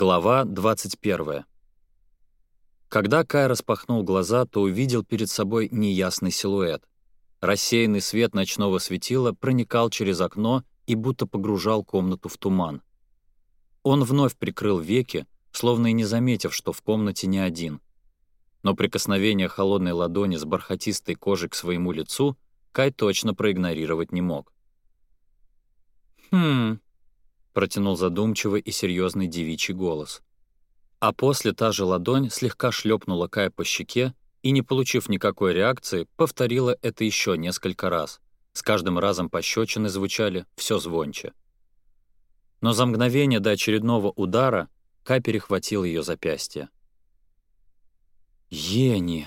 Глава 21. Когда Кай распахнул глаза, то увидел перед собой неясный силуэт. Рассеянный свет ночного светила проникал через окно и будто погружал комнату в туман. Он вновь прикрыл веки, словно и не заметив, что в комнате не один. Но прикосновение холодной ладони с бархатистой кожей к своему лицу Кай точно проигнорировать не мог. «Хм...» протянул задумчивый и серьезный девичий голос. А после та же ладонь слегка шлепнула Кая по щеке и, не получив никакой реакции, повторила это еще несколько раз. С каждым разом пощечины звучали все звонче. Но за мгновение до очередного удара Кай перехватил ее запястье. «Ени!»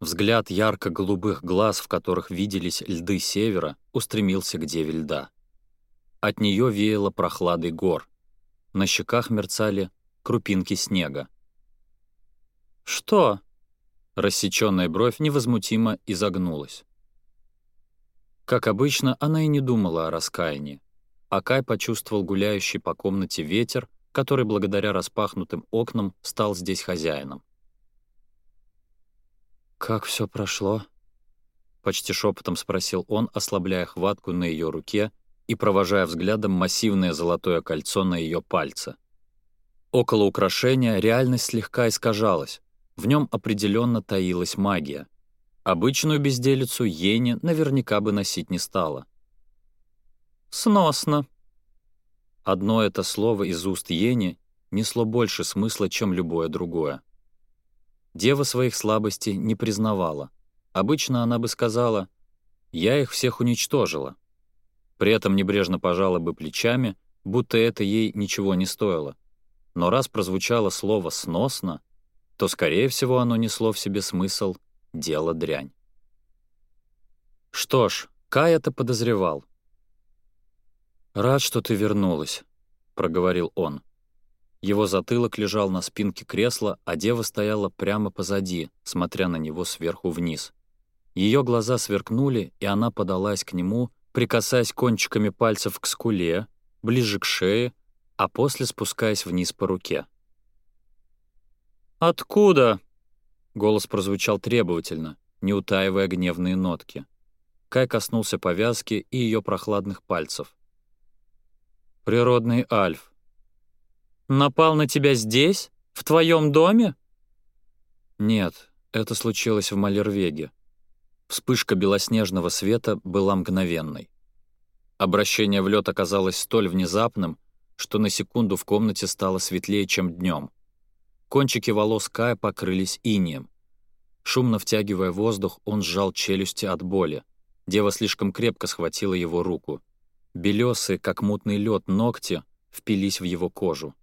Взгляд ярко-голубых глаз, в которых виделись льды севера, устремился к деве льда. От нее веяло прохладой гор. На щеках мерцали крупинки снега. «Что?» Рассеченная бровь невозмутимо изогнулась. Как обычно, она и не думала о раскаянии. Акай почувствовал гуляющий по комнате ветер, который благодаря распахнутым окнам стал здесь хозяином. «Как все прошло?» — почти шепотом спросил он, ослабляя хватку на ее руке и провожая взглядом массивное золотое кольцо на ее пальце. Около украшения реальность слегка искажалась, в нем определенно таилась магия. Обычную безделицу Ени наверняка бы носить не стала. «Сносно!» Одно это слово из уст Ени несло больше смысла, чем любое другое. Дева своих слабостей не признавала. Обычно она бы сказала «Я их всех уничтожила», при этом небрежно пожала бы плечами, будто это ей ничего не стоило. Но раз прозвучало слово «сносно», то, скорее всего, оно несло в себе смысл «дело дрянь». Что ж, Кай это подозревал. «Рад, что ты вернулась», — проговорил он. Его затылок лежал на спинке кресла, а дева стояла прямо позади, смотря на него сверху вниз. Ее глаза сверкнули, и она подалась к нему, прикасаясь кончиками пальцев к скуле, ближе к шее, а после спускаясь вниз по руке. «Откуда?» — голос прозвучал требовательно, не утаивая гневные нотки. Кай коснулся повязки и ее прохладных пальцев. «Природный Альф». «Напал на тебя здесь? В твоем доме?» «Нет, это случилось в Малервеге. Вспышка белоснежного света была мгновенной. Обращение в лед оказалось столь внезапным, что на секунду в комнате стало светлее, чем днем. Кончики волос Кая покрылись инием. Шумно втягивая воздух, он сжал челюсти от боли. Дева слишком крепко схватила его руку. Белесы, как мутный лед, ногти впились в его кожу.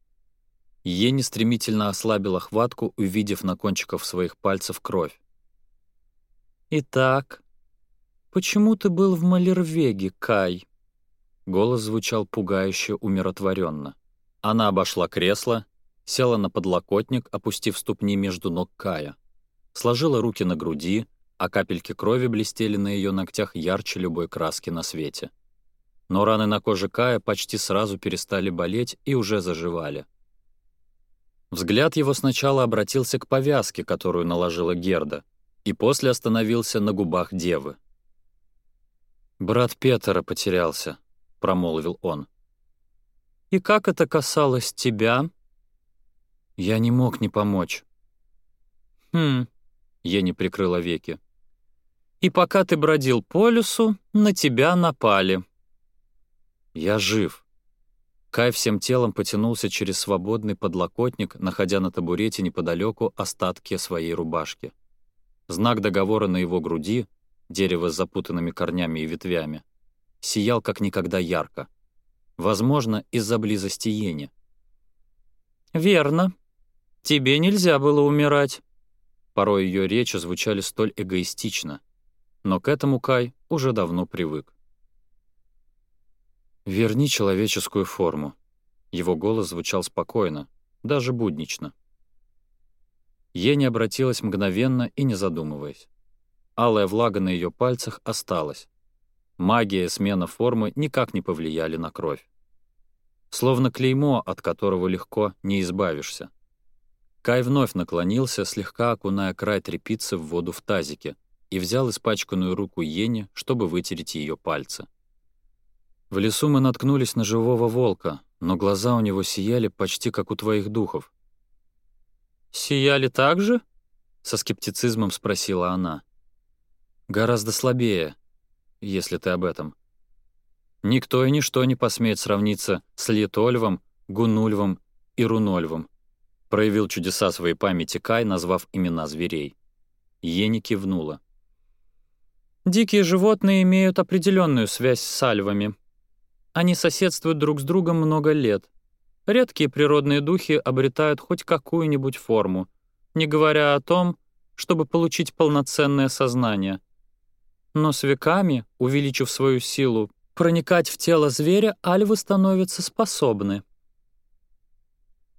Ени стремительно ослабила хватку, увидев на кончиках своих пальцев кровь. «Итак, почему ты был в Малервеге, Кай?» Голос звучал пугающе умиротворенно. Она обошла кресло, села на подлокотник, опустив ступни между ног Кая. Сложила руки на груди, а капельки крови блестели на ее ногтях ярче любой краски на свете. Но раны на коже Кая почти сразу перестали болеть и уже заживали. Взгляд его сначала обратился к повязке, которую наложила Герда, и после остановился на губах девы. «Брат Петра потерялся», — промолвил он. «И как это касалось тебя?» «Я не мог не помочь». «Хм», — я не прикрыла веки. «И пока ты бродил по лесу, на тебя напали». «Я жив». Кай всем телом потянулся через свободный подлокотник, находя на табурете неподалеку остатки своей рубашки. Знак договора на его груди, дерево с запутанными корнями и ветвями, сиял как никогда ярко. Возможно, из-за близости Ени. «Верно. Тебе нельзя было умирать». Порой ее речи звучали столь эгоистично, но к этому Кай уже давно привык. «Верни человеческую форму». Его голос звучал спокойно, даже буднично. Ени обратилась мгновенно и не задумываясь. Алая влага на ее пальцах осталась. Магия и смена формы никак не повлияли на кровь. Словно клеймо, от которого легко не избавишься. Кай вновь наклонился, слегка окуная край трепицы в воду в тазике, и взял испачканную руку Ени, чтобы вытереть ее пальцы. В лесу мы наткнулись на живого волка, но глаза у него сияли почти как у твоих духов. «Сияли так же?» — со скептицизмом спросила она. «Гораздо слабее, если ты об этом. Никто и ничто не посмеет сравниться с Литольвом, Гунульвом и Рунольвом», — проявил чудеса своей памяти Кай, назвав имена зверей. Ени кивнула. «Дикие животные имеют определенную связь с альвами. Они соседствуют друг с другом много лет. Редкие природные духи обретают хоть какую-нибудь форму, не говоря о том, чтобы получить полноценное сознание. Но с веками, увеличив свою силу, проникать в тело зверя альвы становятся способны.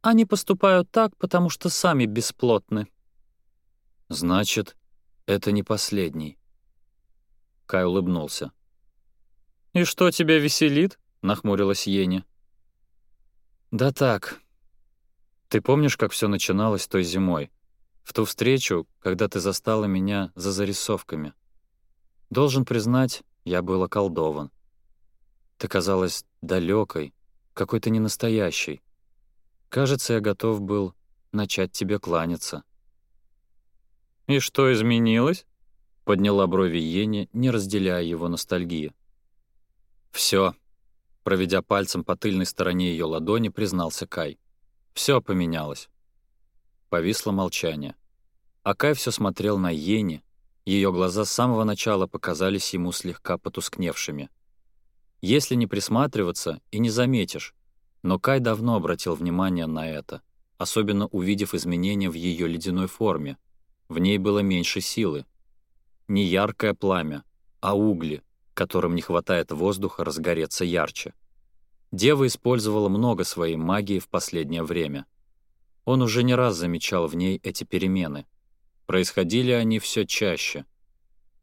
Они поступают так, потому что сами бесплотны. «Значит, это не последний». Кай улыбнулся. «И что тебя веселит?» — нахмурилась Ени. «Да так. Ты помнишь, как все начиналось той зимой? В ту встречу, когда ты застала меня за зарисовками. Должен признать, я был околдован. Ты казалась далекой, какой-то ненастоящей. Кажется, я готов был начать тебе кланяться». «И что изменилось?» — подняла брови Ени, не разделяя его ностальгии. Все. Проведя пальцем по тыльной стороне ее ладони, признался Кай. Все поменялось. Повисло молчание. А Кай все смотрел на Йенни. Ее глаза с самого начала показались ему слегка потускневшими. Если не присматриваться, и не заметишь. Но Кай давно обратил внимание на это, особенно увидев изменения в ее ледяной форме. В ней было меньше силы. Не яркое пламя, а угли — которым не хватает воздуха разгореться ярче. Дева использовала много своей магии в последнее время. Он уже не раз замечал в ней эти перемены. Происходили они все чаще.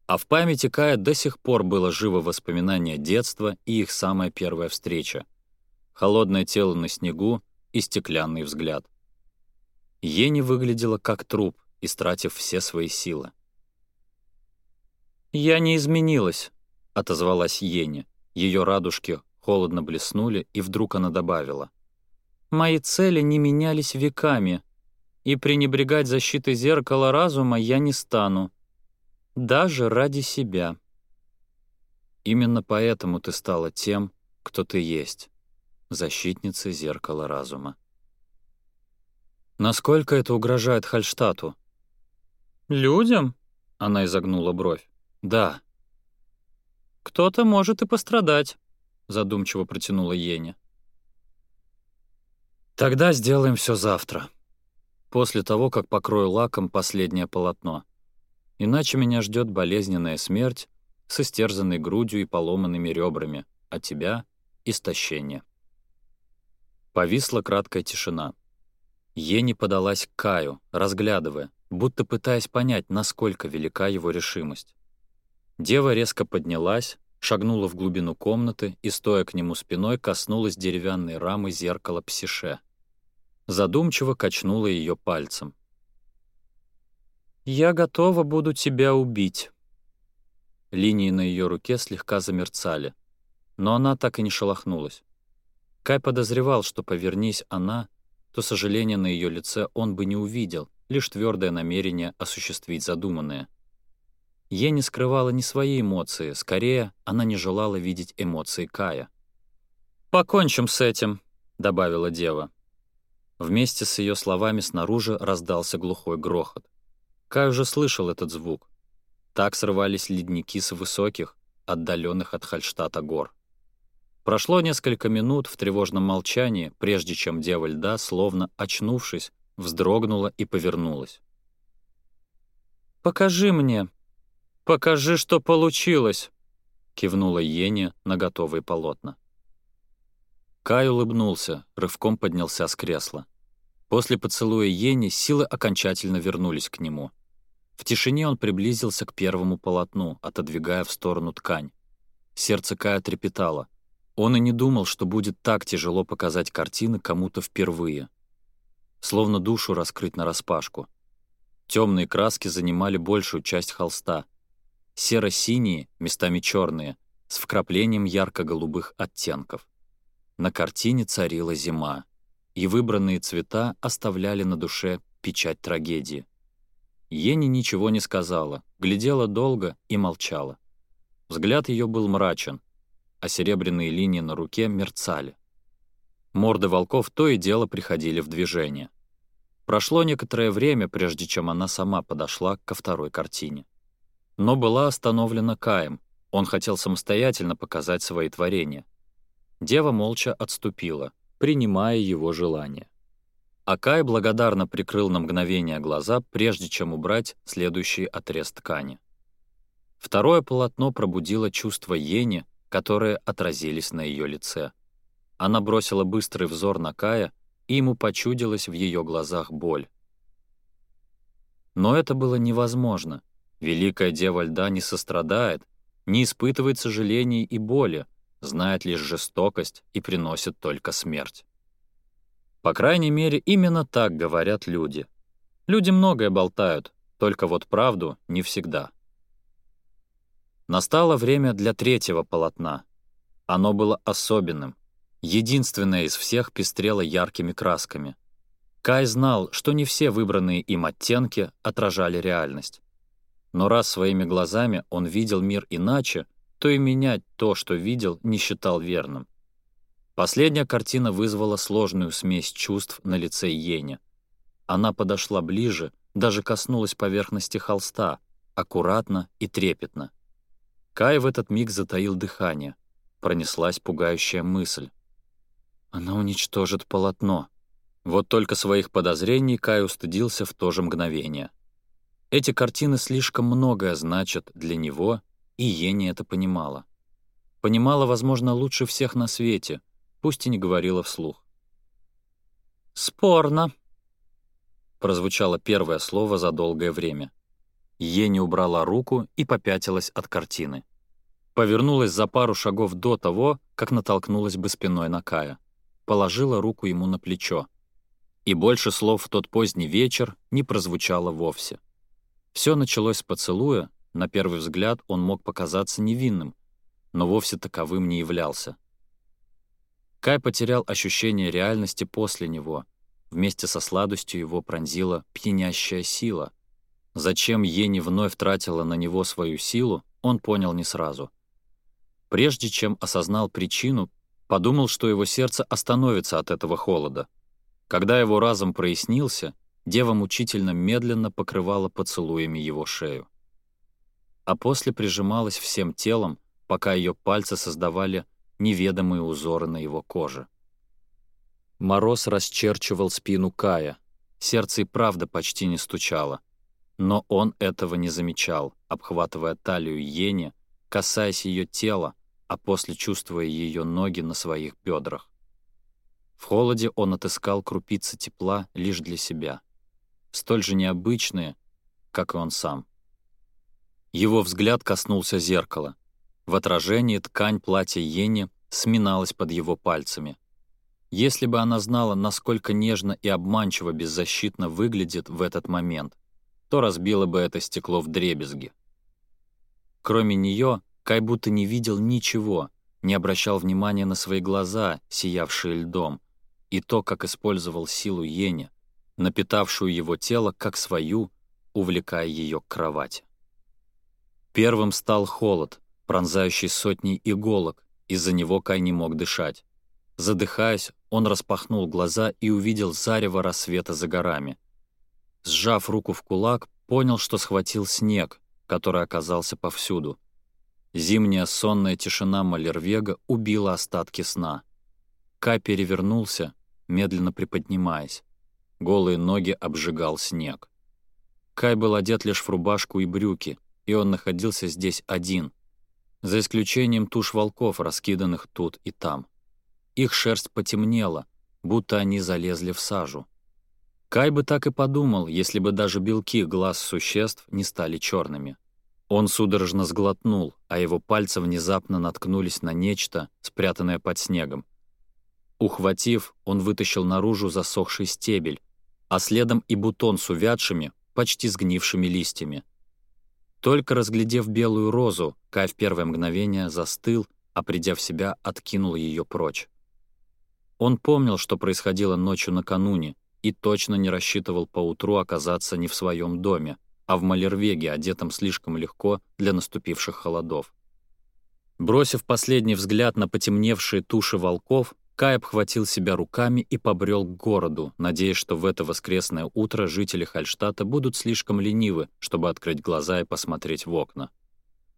А в памяти Кая до сих пор было живо воспоминание детства и их самая первая встреча. Холодное тело на снегу и стеклянный взгляд. Ени выглядела как труп, истратив все свои силы. «Я не изменилась», — отозвалась Ене. Ее радужки холодно блеснули, и вдруг она добавила. «Мои цели не менялись веками, и пренебрегать защитой зеркала разума я не стану. Даже ради себя». «Именно поэтому ты стала тем, кто ты есть, защитницей зеркала разума». «Насколько это угрожает Хальштату?» «Людям?» — она изогнула бровь. «Да», «Кто-то может и пострадать», — задумчиво протянула Еня. «Тогда сделаем все завтра», после того, как покрою лаком последнее полотно. Иначе меня ждет болезненная смерть с истерзанной грудью и поломанными ребрами, а тебя — истощение. Повисла краткая тишина. Ени подалась к Каю, разглядывая, будто пытаясь понять, насколько велика его решимость. Дева резко поднялась, шагнула в глубину комнаты и, стоя к нему спиной, коснулась деревянной рамы зеркала псише. Задумчиво качнула ее пальцем. «Я готова буду тебя убить». Линии на ее руке слегка замерцали, но она так и не шелохнулась. Кай подозревал, что повернись она, то сожаление на ее лице он бы не увидел, лишь твердое намерение осуществить задуманное — Е не скрывала ни свои эмоции, скорее, она не желала видеть эмоции Кая. «Покончим с этим», — добавила дева. Вместе с ее словами снаружи раздался глухой грохот. Кай уже слышал этот звук. Так срывались ледники с высоких, отдаленных от Хальштата гор. Прошло несколько минут в тревожном молчании, прежде чем Дева Льда, словно очнувшись, вздрогнула и повернулась. «Покажи мне», «Покажи, что получилось!» — кивнула Ене на готовые полотна. Кай улыбнулся, рывком поднялся с кресла. После поцелуя Ени силы окончательно вернулись к нему. В тишине он приблизился к первому полотну, отодвигая в сторону ткань. Сердце Кая трепетало. Он и не думал, что будет так тяжело показать картины кому-то впервые. Словно душу раскрыть нараспашку. Темные краски занимали большую часть холста, серо-синие, местами черные, с вкраплением ярко-голубых оттенков. На картине царила зима, и выбранные цвета оставляли на душе печать трагедии. Ени ничего не сказала, глядела долго и молчала. Взгляд ее был мрачен, а серебряные линии на руке мерцали. Морды волков то и дело приходили в движение. Прошло некоторое время, прежде чем она сама подошла ко второй картине но была остановлена Каем. Он хотел самостоятельно показать свои творения. Дева молча отступила, принимая его желание. Акай благодарно прикрыл на мгновение глаза, прежде чем убрать следующий отрез ткани. Второе полотно пробудило чувство Ени, которые отразились на ее лице. Она бросила быстрый взор на Кая, и ему почудилась в ее глазах боль. Но это было невозможно — Великая Дева Льда не сострадает, не испытывает сожалений и боли, знает лишь жестокость и приносит только смерть. По крайней мере, именно так говорят люди. Люди многое болтают, только вот правду не всегда. Настало время для третьего полотна. Оно было особенным. Единственное из всех пестрело яркими красками. Кай знал, что не все выбранные им оттенки отражали реальность. Но раз своими глазами он видел мир иначе, то и менять то, что видел, не считал верным. Последняя картина вызвала сложную смесь чувств на лице Йеня. Она подошла ближе, даже коснулась поверхности холста, аккуратно и трепетно. Кай в этот миг затаил дыхание. Пронеслась пугающая мысль. Она уничтожит полотно. Вот только своих подозрений Кай устыдился в то же мгновение — эти картины слишком многое значат для него, и Ени это понимала. Понимала, возможно, лучше всех на свете, пусть и не говорила вслух. «Спорно», — прозвучало первое слово за долгое время. Ени убрала руку и попятилась от картины. Повернулась за пару шагов до того, как натолкнулась бы спиной на Кая. Положила руку ему на плечо. И больше слов в тот поздний вечер не прозвучало вовсе. Все началось с поцелуя, на первый взгляд он мог показаться невинным, но вовсе таковым не являлся. Кай потерял ощущение реальности после него. Вместе со сладостью его пронзила пьянящая сила. Зачем Ени вновь тратила на него свою силу, он понял не сразу. Прежде чем осознал причину, подумал, что его сердце остановится от этого холода. Когда его разум прояснился, Дева мучительно медленно покрывала поцелуями его шею. А после прижималась всем телом, пока ее пальцы создавали неведомые узоры на его коже. Мороз расчерчивал спину Кая. Сердце и правда почти не стучало. Но он этого не замечал, обхватывая талию Йене, касаясь ее тела, а после чувствуя ее ноги на своих бедрах. В холоде он отыскал крупицы тепла лишь для себя — столь же необычные, как и он сам. Его взгляд коснулся зеркала. В отражении ткань платья Йенни сминалась под его пальцами. Если бы она знала, насколько нежно и обманчиво беззащитно выглядит в этот момент, то разбила бы это стекло в дребезги. Кроме нее, Кай будто не видел ничего, не обращал внимания на свои глаза, сиявшие льдом, и то, как использовал силу Йеня, напитавшую его тело как свою, увлекая ее к кровати. Первым стал холод, пронзающий сотни иголок, из-за него Кай не мог дышать. Задыхаясь, он распахнул глаза и увидел зарево рассвета за горами. Сжав руку в кулак, понял, что схватил снег, который оказался повсюду. Зимняя сонная тишина Малервега убила остатки сна. Кай перевернулся, медленно приподнимаясь голые ноги обжигал снег. Кай был одет лишь в рубашку и брюки, и он находился здесь один, за исключением туш волков, раскиданных тут и там. Их шерсть потемнела, будто они залезли в сажу. Кай бы так и подумал, если бы даже белки глаз существ не стали черными. Он судорожно сглотнул, а его пальцы внезапно наткнулись на нечто, спрятанное под снегом. Ухватив, он вытащил наружу засохший стебель, а следом и бутон с увядшими, почти сгнившими листьями. Только разглядев белую розу, Кай в первое мгновение застыл, а придя в себя, откинул ее прочь. Он помнил, что происходило ночью накануне, и точно не рассчитывал поутру оказаться не в своем доме, а в Малервеге, одетом слишком легко для наступивших холодов. Бросив последний взгляд на потемневшие туши волков, Кай обхватил себя руками и побрел к городу, надеясь, что в это воскресное утро жители Хальштата будут слишком ленивы, чтобы открыть глаза и посмотреть в окна.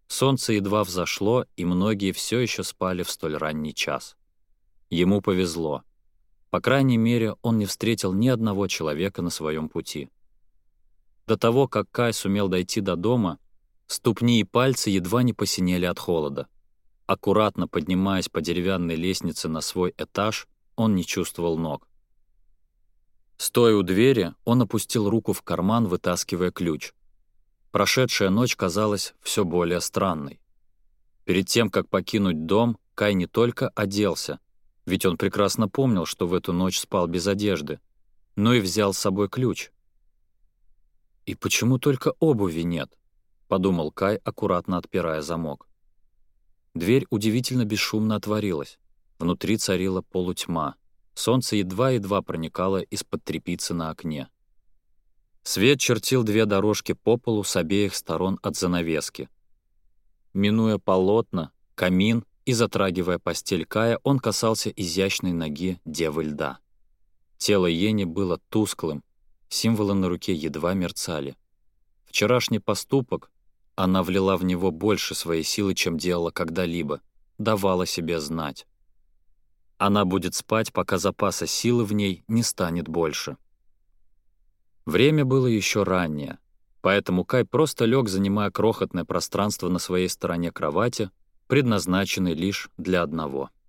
Солнце едва взошло, и многие все еще спали в столь ранний час. Ему повезло. По крайней мере, он не встретил ни одного человека на своем пути. До того, как Кай сумел дойти до дома, ступни и пальцы едва не посинели от холода. Аккуратно поднимаясь по деревянной лестнице на свой этаж, он не чувствовал ног. Стоя у двери, он опустил руку в карман, вытаскивая ключ. Прошедшая ночь казалась все более странной. Перед тем, как покинуть дом, Кай не только оделся, ведь он прекрасно помнил, что в эту ночь спал без одежды, но и взял с собой ключ. «И почему только обуви нет?» — подумал Кай, аккуратно отпирая замок. Дверь удивительно бесшумно отворилась. Внутри царила полутьма. Солнце едва-едва проникало из-под трепицы на окне. Свет чертил две дорожки по полу с обеих сторон от занавески. Минуя полотна, камин и затрагивая постель Кая, он касался изящной ноги девы льда. Тело Ени было тусклым, символы на руке едва мерцали. Вчерашний поступок, она влила в него больше своей силы, чем делала когда-либо, давала себе знать. Она будет спать, пока запаса силы в ней не станет больше. Время было еще раннее, поэтому Кай просто лег, занимая крохотное пространство на своей стороне кровати, предназначенной лишь для одного —